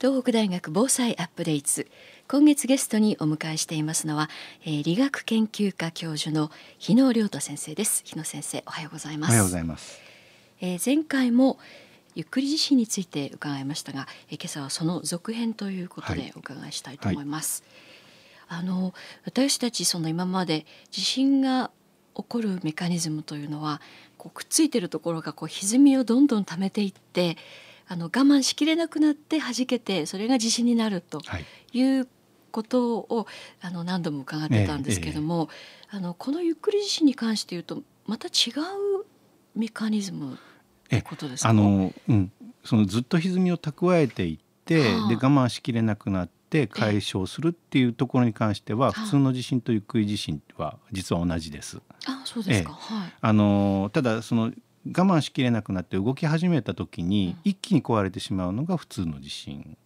東北大学防災アップデート。今月ゲストにお迎えしていますのは、えー、理学研究科教授の日野亮太先生です。日野先生おはようございます。おはようございます、えー、前回もゆっくり地震について伺いましたが、えー、今朝はその続編ということでお伺いしたいと思います、はいはい、あの私たちその今まで地震が起こるメカニズムというのはこうくっついてるところがこう歪みをどんどん溜めていってあの我慢しきれなくなって弾けてそれが地震になるとい。うことを、あの何度も伺ってたんですけども、ええ、あのこのゆっくり地震に関して言うとまた違うメカニズムってことですか？あの、うん、そのずっと歪みを蓄えていって、はあ、で我慢しきれなくなって解消するっていうところに関しては、普通の地震とゆっくり地震は実は同じです。あそうですか、はい、あのただその我慢しきれなくなって動き始めた時に一気に壊れてしまうのが普通の地震。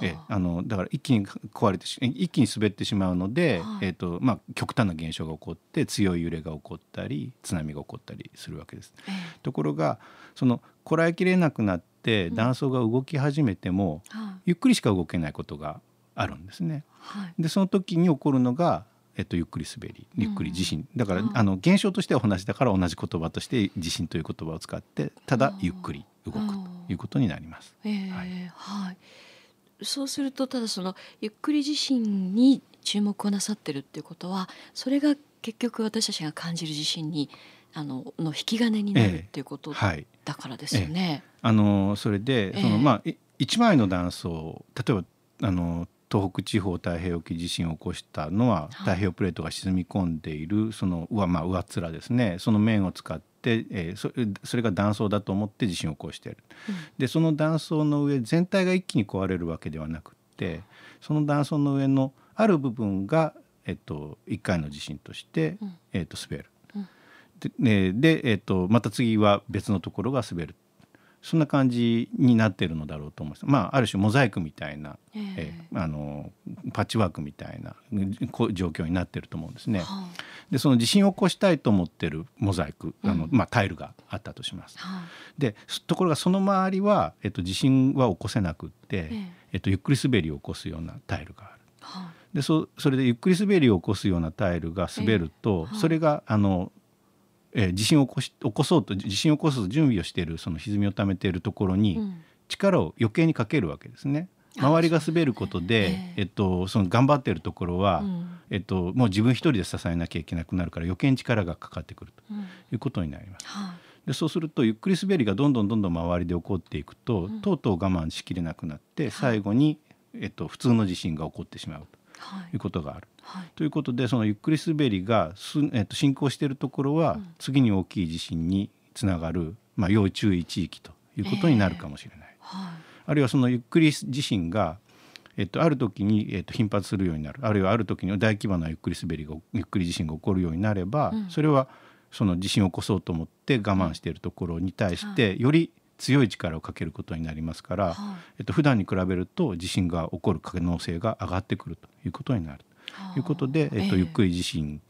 えあのだから一気に壊れて一気に滑ってしまうので、はい、えーとまあ、極端な現象が起こって強い揺れが起こったり津波が起こったりするわけです。えー、ところがそのこらえきれなくなって断層が動き始めても、うん、ゆっくりしか動けないことがあるんですね。はい、でその時に起こるのがえっと、ゆっくり滑りゆっくり地震、だから、あの現象としては同じだから同じ言葉として地震という言葉を使ってただゆっくり動くということになります。えー、はい、はい、そうするとただそのゆっくり地震に注目をなさってるっていうことはそれが結局私たちが感じる地震にあのの引き金になるっていうことだからですよね。えーはい、あのそれで、そのまあ一枚の断層例えばあの東北地方太平洋沖地震を起こしたのは太平洋プレートが沈み込んでいるその上,、まあ、上っ面ですね。その面を使って、えー、そそれが断層だと思って地震を起こしている、うん、でその断層の上全体が一気に壊れるわけではなくてその断層の上のある部分が、えっと、1回の地震として、うん、えっと、滑る。でで、えっと、また次は別のところが滑るそんな感じになってるのだろうと思います。まあ、ある種モザイクみたいな、えー、えあのパッチワークみたいな状況になってると思うんですね。はあ、でその地震を起こしたいと思ってるモザイク、あのまあ、タイルがあったとします。はあ、でところがその周りは、えっと、地震は起こせなくって、えー、えっと、ゆっくり滑りを起こすようなタイルがある。はあ、でそそれでゆっくり滑りを起こすようなタイルが滑ると、それがあのえー、地震を起こし起こそうと地震を起こす準備をしているその歪みをためているところに力を余計にかけるわけですね。周りが滑ることで、えっと、その頑張っているところは、うん、えっと、もう自分一人で支えなきゃいけなくなるから余計に力がかかってくるということになります。うん、でそうするとゆっくり滑りがどんどんどんどん周りで起こっていくと、うん、とうとう我慢しきれなくなって最後に、えっと、普通の地震が起こってしまうとい。うことがある。はい、ということでそのゆっくり滑りがす、えっと、進行しているところは、次に大きい地震につながる、まあ、要注意地域ということになるかもしれない。えー。はい、あるいはそのゆっくり地震がえっと、ある時に、えっと、頻発するようになる。あるいはある時に大規模なゆっくり滑りがゆっくり地震が起こるようになれば、うん、それはその地震を起こそうと思って我慢しているところに対して、より強い力をかけることになりますから、はい。えっと普段に比べると地震が起こる可能性が上がってくるということになる。と。いうことで、えっと、ゆっくり地震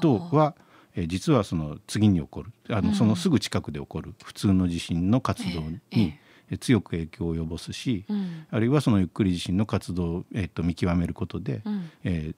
とは、え実はその次に起こるあのそのすぐ近くで起こる普通の地震の活動に強く影響を及ぼすし、あるいはそのゆっくり地震の活動を、えっと、見極めることで、え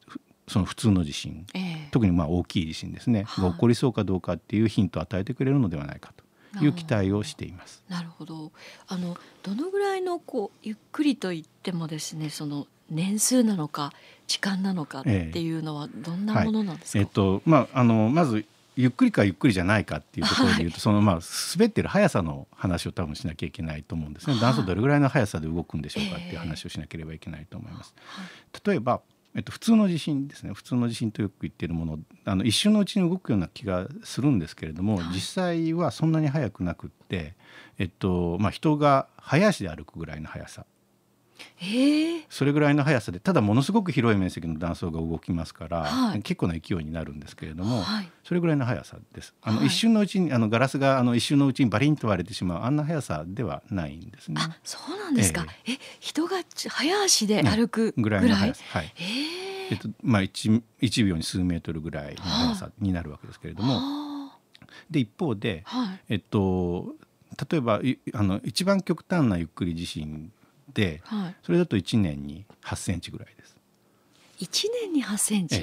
その普通の地震、特にまあ大きい地震ですね、が起こりそうかどうかっていうヒントを与えてくれるのではないかと。いう期待をしています。なるほど。あのどのぐらいのこうゆっくりと言ってもですね、その年数なのか時間なのかっていうのはどんなものなんですか、えーはい、えー、とまあ、あのまずゆっくりかゆっくりじゃないかっていうところで言うと、はい、そのまあ滑ってる速さの話を多分しなきゃいけないと思うんですね。ダンスどれぐらいの速さで動くんでしょうかっていう話をしなければいけないと思います。例えばえっと、普通の地震ですね。普通の地震とよく言っているもの。あの一瞬のうちに動くような気がするんですけれども、はい、実際はそんなに速くなくって、えっとまあ、人が早足で歩くぐらいの速さそれぐらいの速さでただものすごく広い面積の断層が動きますから、はい、結構な勢いになるんですけれども、はい、それぐらいの速さです。あの、はい、一瞬のうちにあのガラスがあの一瞬のうちにバリンと割れてしまうあんな速さではないんですね。あそうなんですか、えー、え人が早足で歩くぐらいの速さ、はい。え。ー、えっとまあ1、1秒に数メートルぐらいの速さになるわけですけれども、で一方で、えっと例えばあの一番極端なゆっくり地震はい、それだと1年に8センチぐらいです。1年に8センチ、え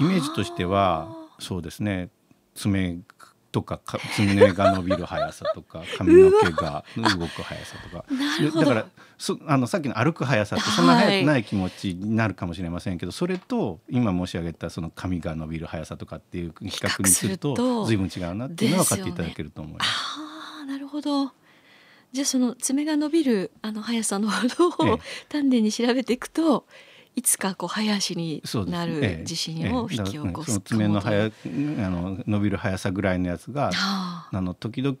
え、イメージとしてはそうですね。爪とか爪が伸びる速さとか 髪の毛が動く速さとか。だからそあのさっきの歩く速さってそんな速くない気持ちになるかもしれませんけど、はい、それと今申し上げたその髪が伸びる速さとかっていう比較にすると随分違うなっていうのは分かっていただけると思います。すね、あなるほどじゃあその爪が伸びるあの速さのほどを丹念に調べていくと、ええいつかこう早足になる地震を引き起こす、ええ。え、爪の速あの伸びる速さぐらいのやつが、あの時々、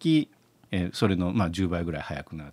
えそれのまあ10倍ぐらい速くなる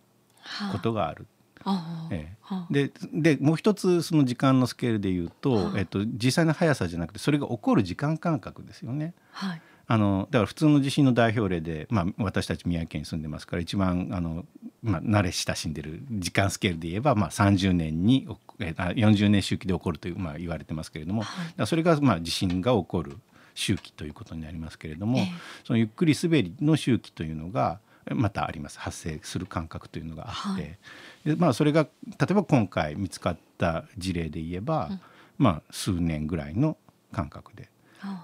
ことがある。はあ、ええ、ででもう一つその時間のスケールで言うと、はあ、えっと、実際の速さじゃなくてそれが起こる時間感覚ですよね。はいあのだから普通の地震の代表例で、まあ、私たち宮城県に住んでますから一番あの、まあ、慣れ親しんでる時間スケールで言えば、まあ、30年に40年周期で起こるという、まあ、言われてますけれども、はい、それが、まあ、地震が起こる周期ということになりますけれども、えー、そのゆっくり滑りの周期というのがまたあります。発生する感覚というのがあって、はい、でまあ、それが例えば今回見つかった事例で言えば、うん、まあ、数年ぐらいの感覚で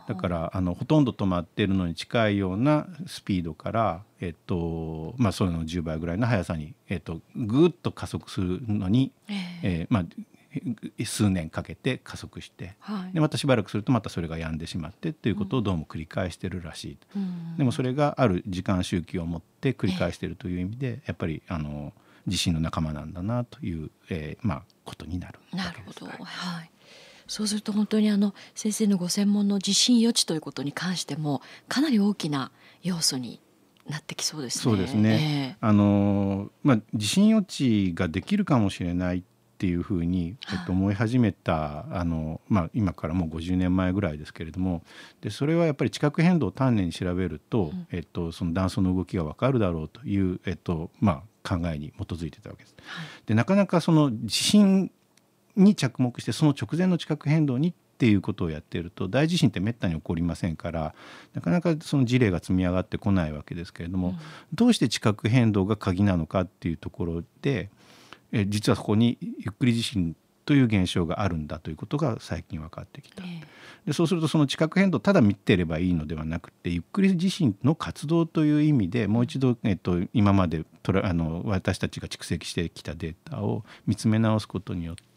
だからあのほとんど止まっているのに近いようなスピードから、えっとまあ、それの10倍ぐらいの速さに、えっと、ぐっと加速するのに、えー、えー、まあ、数年かけて加速して、はい、でまたしばらくするとまたそれが止んでしまってということをどうも繰り返してるらしい、うん、でもそれがある時間周期を持って繰り返しているという意味で、えー、やっぱりあの地震の仲間なんだなという、えーまあ、ことになるなるほど、はいそうすると本当にあの先生のご専門の地震予知ということに関してもかなり大きな要素になってきそうですね。そうですね。えー、あのまあ地震予知ができるかもしれないっていうふうに、えっと、思い始めたあの、まあ、今からもう50年前ぐらいですけれどもでそれはやっぱり地殻変動を丹念に調べると、うん、えっと、その断層の動きが分かるだろうという、えっとまあ、考えに基づいてたわけです。はい、でなかなかその地震に着目してその直前の地殻変動にっていうことをやっていると大地震ってめったに起こりませんからなかなかその事例が積み上がってこないわけですけれども、うん、どうして地殻変動が鍵なのかっていうところでえ実はそこにゆっくり地震という現象があるんだということが最近分かってきた。でそうするとその地殻変動ただ見てればいいのではなくてゆっくり地震の活動という意味でもう一度、えっと、今までとらあの私たちが蓄積してきたデータを見つめ直すことによって、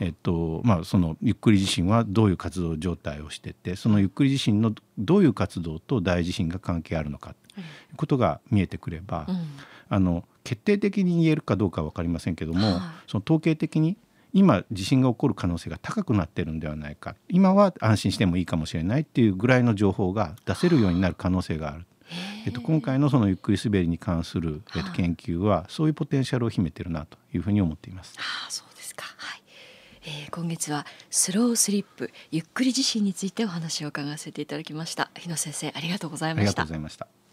えっとまあ、そのゆっくり地震はどういう活動状態をしててそのゆっくり地震のどういう活動と大地震が関係あるのかということが見えてくれば、うん、あの決定的に言えるかどうかは分かりませんけども、はい、その統計的に今地震が起こる可能性が高くなってるんではないか。今は安心してもいいかもしれないっていうぐらいの情報が出せるようになる可能性がある。え。っと、今回のそのゆっくり滑りに関する、えっと、研究はそういうポテンシャルを秘めてるなというふうに思っています。あえー、今月はスロースリップゆっくり地震についてお話を伺わせていただきました日野先生ありがとうございました。ありがとうございました。